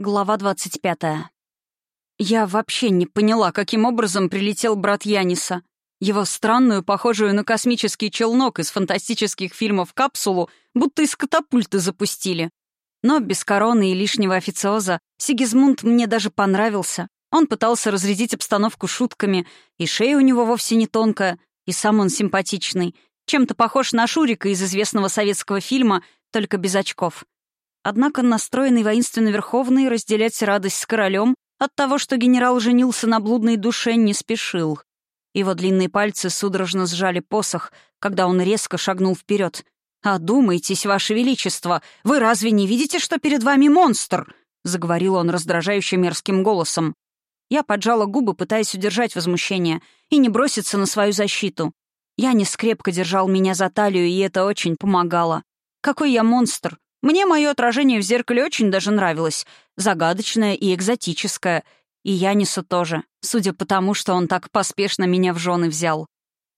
Глава 25. Я вообще не поняла, каким образом прилетел брат Яниса. Его странную, похожую на космический челнок из фантастических фильмов капсулу будто из катапульты запустили. Но без короны и лишнего официоза Сигизмунд мне даже понравился. Он пытался разрядить обстановку шутками, и шея у него вовсе не тонкая, и сам он симпатичный, чем-то похож на Шурика из известного советского фильма, только без очков. Однако настроенный воинственно Верховный разделять радость с королем от того, что генерал женился на блудной душе, не спешил. Его длинные пальцы судорожно сжали посох, когда он резко шагнул вперед. «Одумайтесь, Ваше Величество! Вы разве не видите, что перед вами монстр?» — заговорил он раздражающе мерзким голосом. Я поджала губы, пытаясь удержать возмущение и не броситься на свою защиту. Я не скрепко держал меня за талию, и это очень помогало. Какой я монстр! Мне мое отражение в зеркале очень даже нравилось. Загадочное и экзотическое. И Янису тоже, судя по тому, что он так поспешно меня в жены взял.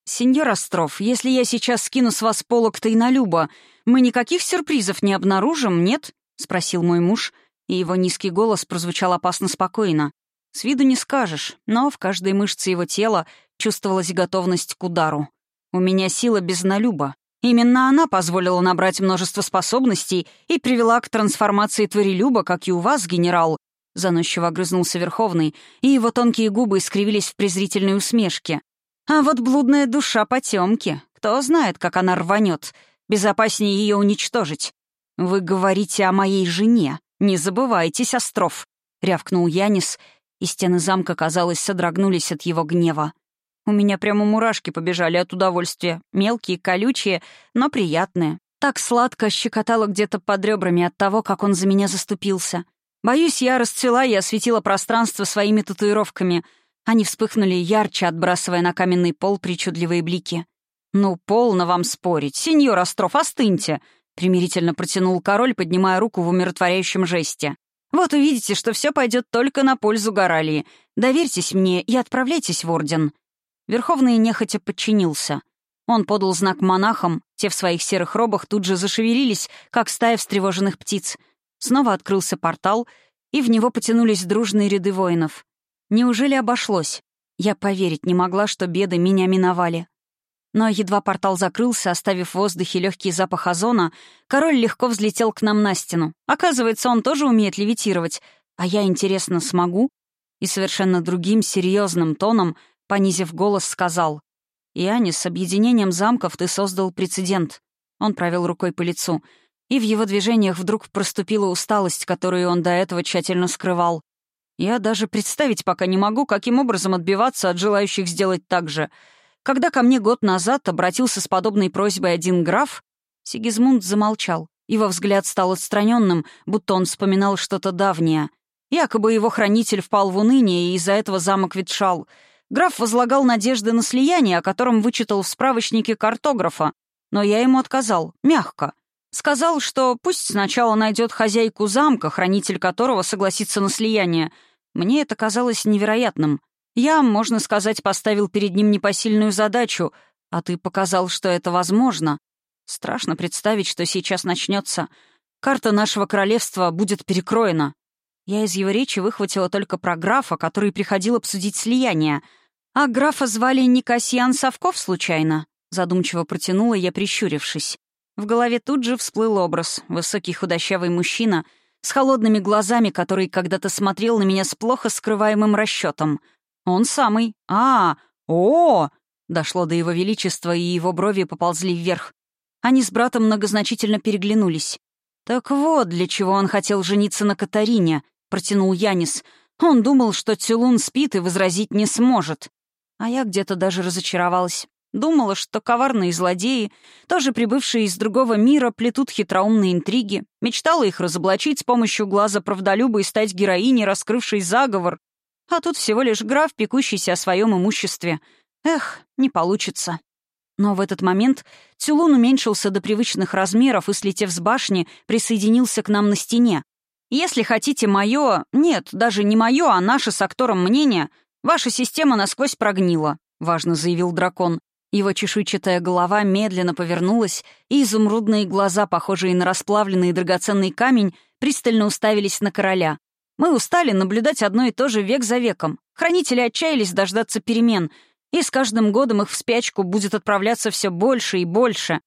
«Сеньор Остров, если я сейчас скину с вас полок Тайнолюба, мы никаких сюрпризов не обнаружим, нет?» — спросил мой муж, и его низкий голос прозвучал опасно спокойно. С виду не скажешь, но в каждой мышце его тела чувствовалась готовность к удару. «У меня сила безнолюба, Именно она позволила набрать множество способностей и привела к трансформации Творелюба, как и у вас, генерал. Заносчиво огрызнулся Верховный, и его тонкие губы искривились в презрительной усмешке. А вот блудная душа потемки. Кто знает, как она рванет. Безопаснее ее уничтожить. Вы говорите о моей жене. Не забывайтесь, Остров. Рявкнул Янис, и стены замка, казалось, содрогнулись от его гнева. У меня прямо мурашки побежали от удовольствия. Мелкие, колючие, но приятные. Так сладко щекотало где-то под ребрами от того, как он за меня заступился. Боюсь, я расцвела и осветила пространство своими татуировками. Они вспыхнули ярче, отбрасывая на каменный пол причудливые блики. «Ну, полно вам спорить. Сеньор Остров, остыньте!» — примирительно протянул король, поднимая руку в умиротворяющем жесте. «Вот увидите, что все пойдет только на пользу Горалии. Доверьтесь мне и отправляйтесь в Орден». Верховный нехотя подчинился. Он подал знак монахам, те в своих серых робах тут же зашевелились, как стая встревоженных птиц. Снова открылся портал, и в него потянулись дружные ряды воинов. Неужели обошлось? Я поверить не могла, что беды меня миновали. Но едва портал закрылся, оставив в воздухе легкий запах озона, король легко взлетел к нам на стену. Оказывается, он тоже умеет левитировать, а я, интересно, смогу? И совершенно другим серьезным тоном понизив голос, сказал. «Иоаннис, с объединением замков ты создал прецедент». Он провел рукой по лицу, и в его движениях вдруг проступила усталость, которую он до этого тщательно скрывал. Я даже представить пока не могу, каким образом отбиваться от желающих сделать так же. Когда ко мне год назад обратился с подобной просьбой один граф, Сигизмунд замолчал. Его взгляд стал отстраненным, будто он вспоминал что-то давнее. Якобы его хранитель впал в уныние, и из-за этого замок ветшал — Граф возлагал надежды на слияние, о котором вычитал в справочнике картографа, но я ему отказал, мягко. Сказал, что пусть сначала найдет хозяйку замка, хранитель которого согласится на слияние. Мне это казалось невероятным. Я, можно сказать, поставил перед ним непосильную задачу, а ты показал, что это возможно. Страшно представить, что сейчас начнется. Карта нашего королевства будет перекроена. Я из его речи выхватила только про графа, который приходил обсудить слияние — «А графа звали не Касьян Совков, случайно?» Задумчиво протянула я, прищурившись. В голове тут же всплыл образ. Высокий худощавый мужчина с холодными глазами, который когда-то смотрел на меня с плохо скрываемым расчетом. Он самый. «А, о!» Дошло до его величества, и его брови поползли вверх. Они с братом многозначительно переглянулись. «Так вот, для чего он хотел жениться на Катарине», — протянул Янис. «Он думал, что Тюлун спит и возразить не сможет. А я где-то даже разочаровалась. Думала, что коварные злодеи, тоже прибывшие из другого мира, плетут хитроумные интриги. Мечтала их разоблачить с помощью глаза правдолюба и стать героиней, раскрывшей заговор. А тут всего лишь граф, пекущийся о своем имуществе. Эх, не получится. Но в этот момент Тюлун уменьшился до привычных размеров и, слетев с башни, присоединился к нам на стене. Если хотите мое... Нет, даже не мое, а наше с актором мнение, «Ваша система насквозь прогнила», — важно заявил дракон. Его чешуйчатая голова медленно повернулась, и изумрудные глаза, похожие на расплавленный драгоценный камень, пристально уставились на короля. Мы устали наблюдать одно и то же век за веком. Хранители отчаялись дождаться перемен, и с каждым годом их в спячку будет отправляться все больше и больше.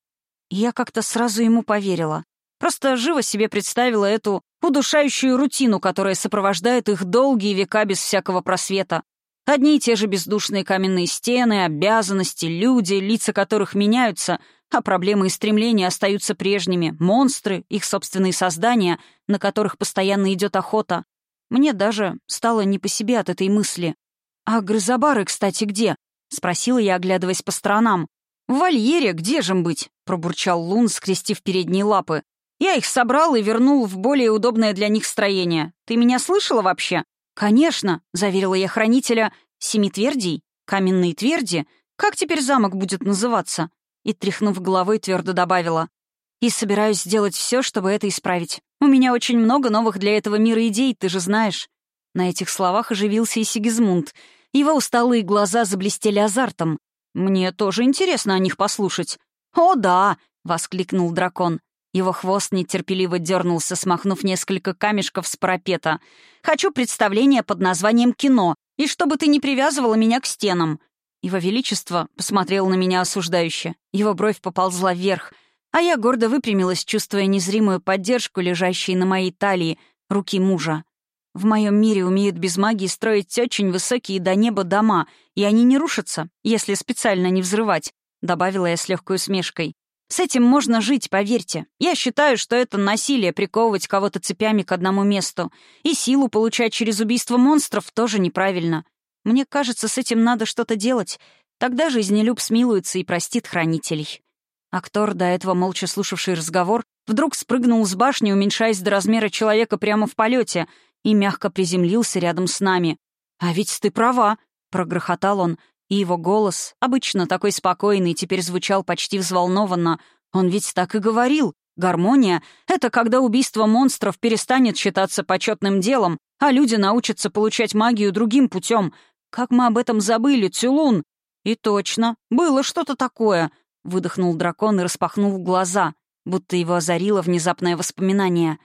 Я как-то сразу ему поверила. Просто живо себе представила эту удушающую рутину, которая сопровождает их долгие века без всякого просвета. Одни и те же бездушные каменные стены, обязанности, люди, лица которых меняются, а проблемы и стремления остаются прежними, монстры, их собственные создания, на которых постоянно идет охота. Мне даже стало не по себе от этой мысли. «А грызобары, кстати, где?» — спросила я, оглядываясь по сторонам. «В вольере, где же им быть?» — пробурчал Лун, скрестив передние лапы. «Я их собрал и вернул в более удобное для них строение. Ты меня слышала вообще?» «Конечно», — заверила я хранителя, — «семи твердей? Каменные тверди? Как теперь замок будет называться?» И, тряхнув головой, твердо добавила. «И собираюсь сделать все, чтобы это исправить. У меня очень много новых для этого мира идей, ты же знаешь». На этих словах оживился и Сигизмунд. Его усталые глаза заблестели азартом. «Мне тоже интересно о них послушать». «О, да!» — воскликнул дракон. Его хвост нетерпеливо дернулся, смахнув несколько камешков с парапета. «Хочу представление под названием «Кино», и чтобы ты не привязывала меня к стенам». Его Величество посмотрел на меня осуждающе. Его бровь поползла вверх, а я гордо выпрямилась, чувствуя незримую поддержку, лежащей на моей талии, руки мужа. В моем мире умеют без магии строить очень высокие до неба дома, и они не рушатся, если специально не взрывать», — добавила я с легкой усмешкой. С этим можно жить, поверьте. Я считаю, что это насилие приковывать кого-то цепями к одному месту. И силу получать через убийство монстров тоже неправильно. Мне кажется, с этим надо что-то делать. Тогда жизнелюб смилуется и простит хранителей. Актор, до этого молча слушавший разговор, вдруг спрыгнул с башни, уменьшаясь до размера человека прямо в полете, и мягко приземлился рядом с нами. «А ведь ты права», — прогрохотал он, и его голос, обычно такой спокойный, теперь звучал почти взволнованно. Он ведь так и говорил. Гармония — это когда убийство монстров перестанет считаться почетным делом, а люди научатся получать магию другим путем. Как мы об этом забыли, Цюлун? И точно, было что-то такое. Выдохнул дракон и распахнул глаза, будто его озарило внезапное воспоминание.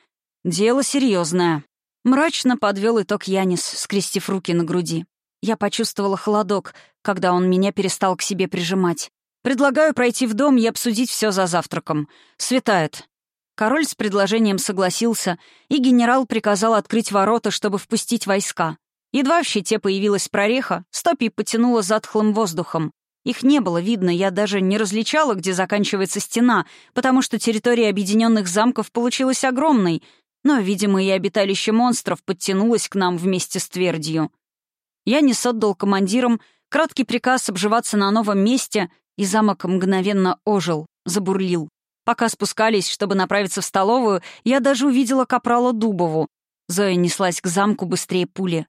Дело серьезное. Мрачно подвел итог Янис, скрестив руки на груди. Я почувствовала холодок, когда он меня перестал к себе прижимать. «Предлагаю пройти в дом и обсудить все за завтраком. Светает». Король с предложением согласился, и генерал приказал открыть ворота, чтобы впустить войска. Едва в щите появилась прореха, стопи потянула затхлым воздухом. Их не было видно, я даже не различала, где заканчивается стена, потому что территория объединенных замков получилась огромной, но, видимо, и обиталище монстров подтянулось к нам вместе с твердью. Я не отдал командирам краткий приказ обживаться на новом месте, и замок мгновенно ожил, забурлил. Пока спускались, чтобы направиться в столовую, я даже увидела капрала Дубову. Зоя неслась к замку быстрее пули.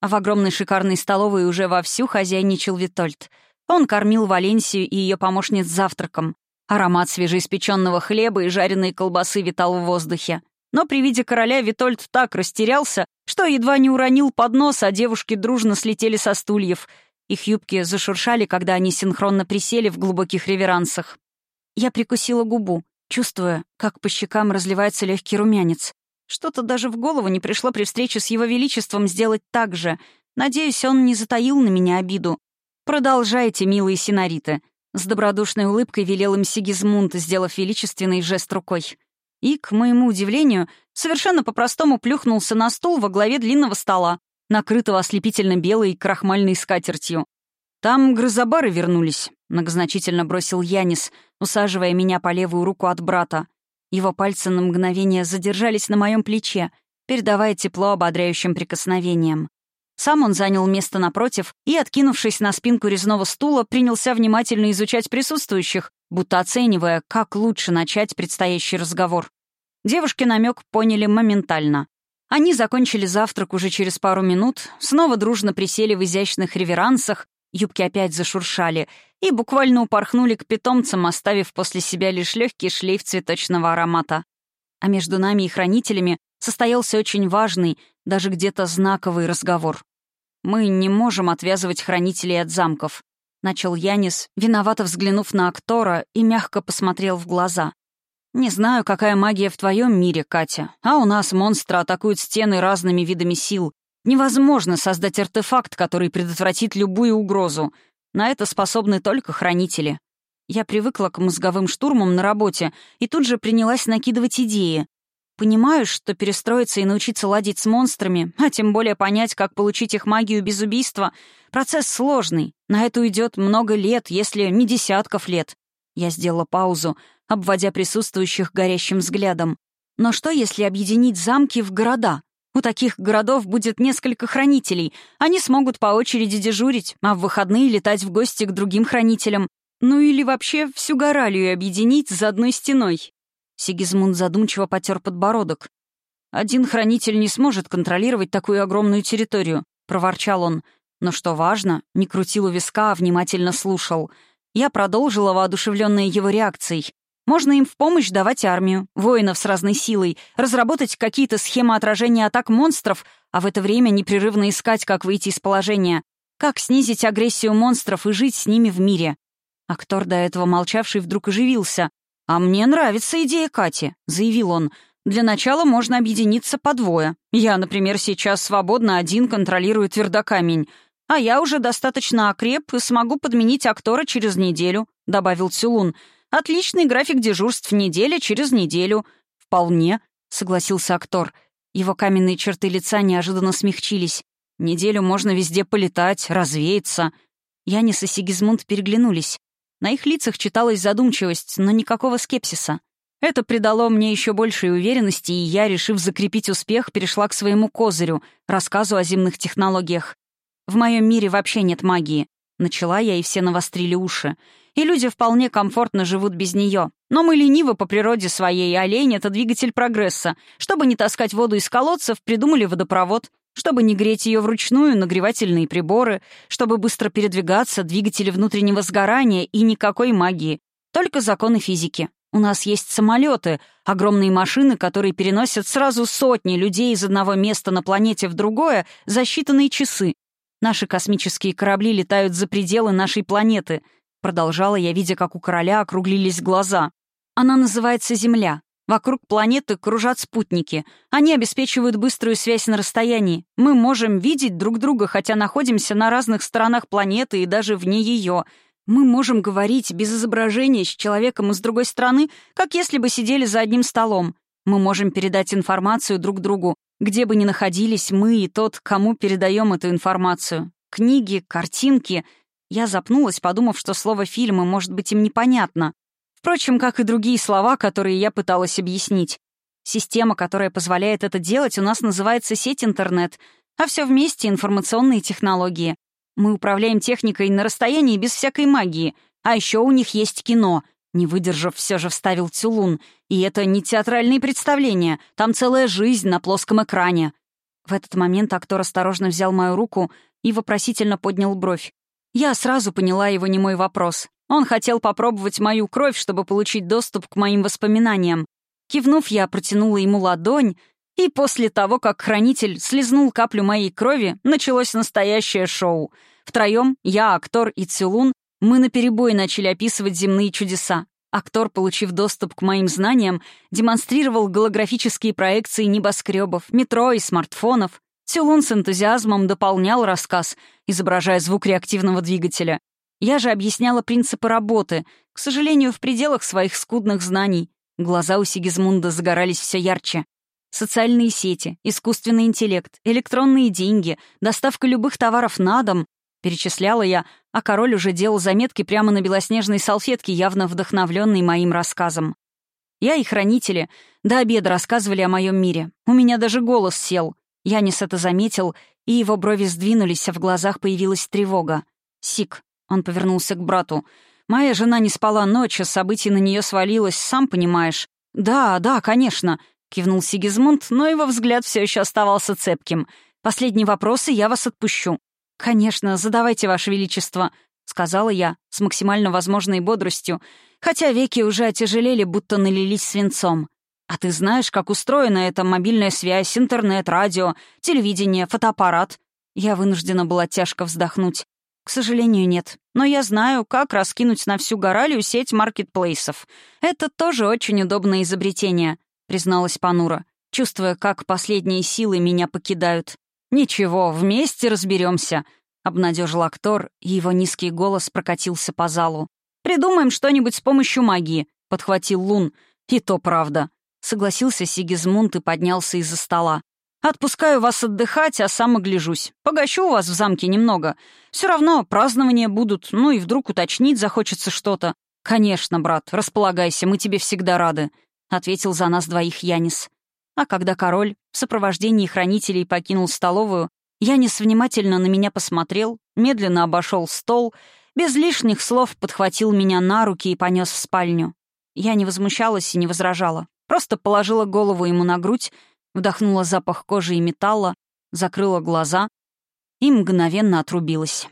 А в огромной шикарной столовой уже вовсю хозяйничал Витольд. Он кормил Валенсию и ее помощниц завтраком. Аромат свежеиспеченного хлеба и жареной колбасы витал в воздухе. Но при виде короля Витольд так растерялся, что едва не уронил поднос, а девушки дружно слетели со стульев. Их юбки зашуршали, когда они синхронно присели в глубоких реверансах. Я прикусила губу, чувствуя, как по щекам разливается легкий румянец. Что-то даже в голову не пришло при встрече с его величеством сделать так же. Надеюсь, он не затаил на меня обиду. «Продолжайте, милые синариты», — с добродушной улыбкой велел им Сигизмунд, сделав величественный жест рукой и, к моему удивлению, совершенно по-простому плюхнулся на стул во главе длинного стола, накрытого ослепительно белой крахмальной скатертью. «Там грызобары вернулись», — многозначительно бросил Янис, усаживая меня по левую руку от брата. Его пальцы на мгновение задержались на моем плече, передавая тепло ободряющим прикосновением. Сам он занял место напротив и, откинувшись на спинку резного стула, принялся внимательно изучать присутствующих, будто оценивая, как лучше начать предстоящий разговор. Девушки намек поняли моментально. Они закончили завтрак уже через пару минут, снова дружно присели в изящных реверансах, юбки опять зашуршали и буквально упорхнули к питомцам, оставив после себя лишь легкий шлейф цветочного аромата. А между нами и хранителями состоялся очень важный, даже где-то знаковый разговор. «Мы не можем отвязывать хранителей от замков», — начал Янис, виновато взглянув на актора и мягко посмотрел в глаза. «Не знаю, какая магия в твоем мире, Катя, а у нас монстры атакуют стены разными видами сил. Невозможно создать артефакт, который предотвратит любую угрозу. На это способны только хранители. Я привыкла к мозговым штурмам на работе и тут же принялась накидывать идеи. Понимаю, что перестроиться и научиться ладить с монстрами, а тем более понять, как получить их магию без убийства, процесс сложный. На это уйдет много лет, если не десятков лет. Я сделала паузу, обводя присутствующих горящим взглядом. Но что, если объединить замки в города? У таких городов будет несколько хранителей. Они смогут по очереди дежурить, а в выходные летать в гости к другим хранителям. Ну или вообще всю Горалию объединить за одной стеной. Сигизмунд задумчиво потер подбородок. «Один хранитель не сможет контролировать такую огромную территорию», — проворчал он. Но что важно, не крутил у виска, а внимательно слушал. Я продолжила, воодушевленная его реакцией. Можно им в помощь давать армию, воинов с разной силой, разработать какие-то схемы отражения атак монстров, а в это время непрерывно искать, как выйти из положения, как снизить агрессию монстров и жить с ними в мире. Актор, до этого молчавший, вдруг оживился. «А мне нравится идея Кати», — заявил он. «Для начала можно объединиться по двое. Я, например, сейчас свободно один контролирую твердокамень, а я уже достаточно окреп и смогу подменить актора через неделю», — добавил Цюлун. «Отличный график дежурств неделя через неделю». «Вполне», — согласился актор. Его каменные черты лица неожиданно смягчились. «Неделю можно везде полетать, развеяться». Янис и Сигизмунд переглянулись. На их лицах читалась задумчивость, но никакого скепсиса. Это придало мне еще большей уверенности, и я, решив закрепить успех, перешла к своему козырю — рассказу о земных технологиях. «В моем мире вообще нет магии», — начала я, и все навострили уши. «И люди вполне комфортно живут без нее. Но мы ленивы по природе своей, а лень — это двигатель прогресса. Чтобы не таскать воду из колодцев, придумали водопровод. Чтобы не греть ее вручную, нагревательные приборы, чтобы быстро передвигаться, двигатели внутреннего сгорания и никакой магии. Только законы физики. У нас есть самолеты, огромные машины, которые переносят сразу сотни людей из одного места на планете в другое за считанные часы. Наши космические корабли летают за пределы нашей планеты. Продолжала я, видя, как у короля округлились глаза. Она называется Земля. Вокруг планеты кружат спутники. Они обеспечивают быструю связь на расстоянии. Мы можем видеть друг друга, хотя находимся на разных сторонах планеты и даже вне ее. Мы можем говорить без изображения с человеком из другой страны, как если бы сидели за одним столом. Мы можем передать информацию друг другу, где бы ни находились мы и тот, кому передаем эту информацию. Книги, картинки. Я запнулась, подумав, что слово «фильмы» может быть им непонятно. Впрочем, как и другие слова, которые я пыталась объяснить. Система, которая позволяет это делать, у нас называется сеть интернет, а все вместе — информационные технологии. Мы управляем техникой на расстоянии без всякой магии, а еще у них есть кино. Не выдержав, все же вставил Цюлун. И это не театральные представления, там целая жизнь на плоском экране. В этот момент актор осторожно взял мою руку и вопросительно поднял бровь. Я сразу поняла его немой вопрос. Он хотел попробовать мою кровь, чтобы получить доступ к моим воспоминаниям. Кивнув, я протянула ему ладонь, и после того, как хранитель слезнул каплю моей крови, началось настоящее шоу. Втроем, я, актор и Цюлун, мы наперебой начали описывать земные чудеса. Актор, получив доступ к моим знаниям, демонстрировал голографические проекции небоскребов, метро и смартфонов. Цюлун с энтузиазмом дополнял рассказ, изображая звук реактивного двигателя. Я же объясняла принципы работы, к сожалению, в пределах своих скудных знаний. Глаза у Сигизмунда загорались все ярче. Социальные сети, искусственный интеллект, электронные деньги, доставка любых товаров на дом. Перечисляла я, а король уже делал заметки прямо на белоснежной салфетке, явно вдохновленной моим рассказом. Я и хранители до обеда рассказывали о моем мире. У меня даже голос сел. Янис это заметил, и его брови сдвинулись, а в глазах появилась тревога. «Сик, он повернулся к брату. «Моя жена не спала ночь, а на нее свалилось, сам понимаешь». «Да, да, конечно», — кивнул Сигизмунд, но его взгляд все еще оставался цепким. «Последние вопросы я вас отпущу». «Конечно, задавайте, Ваше Величество», — сказала я с максимально возможной бодростью, хотя веки уже отяжелели, будто налились свинцом. «А ты знаешь, как устроена эта мобильная связь, интернет, радио, телевидение, фотоаппарат?» Я вынуждена была тяжко вздохнуть. «К сожалению, нет. Но я знаю, как раскинуть на всю горалью сеть маркетплейсов. Это тоже очень удобное изобретение», — призналась Панура, чувствуя, как последние силы меня покидают. «Ничего, вместе разберемся, обнадежил актор, и его низкий голос прокатился по залу. «Придумаем что-нибудь с помощью магии», — подхватил Лун. «И то правда», — согласился Сигизмунд и поднялся из-за стола. Отпускаю вас отдыхать, а сам огляжусь. Погощу вас в замке немного. Все равно празднования будут, ну и вдруг уточнить захочется что-то. Конечно, брат, располагайся, мы тебе всегда рады», — ответил за нас двоих Янис. А когда король в сопровождении хранителей покинул столовую, Янис внимательно на меня посмотрел, медленно обошел стол, без лишних слов подхватил меня на руки и понес в спальню. Я не возмущалась и не возражала, просто положила голову ему на грудь, вдохнула запах кожи и металла, закрыла глаза и мгновенно отрубилась.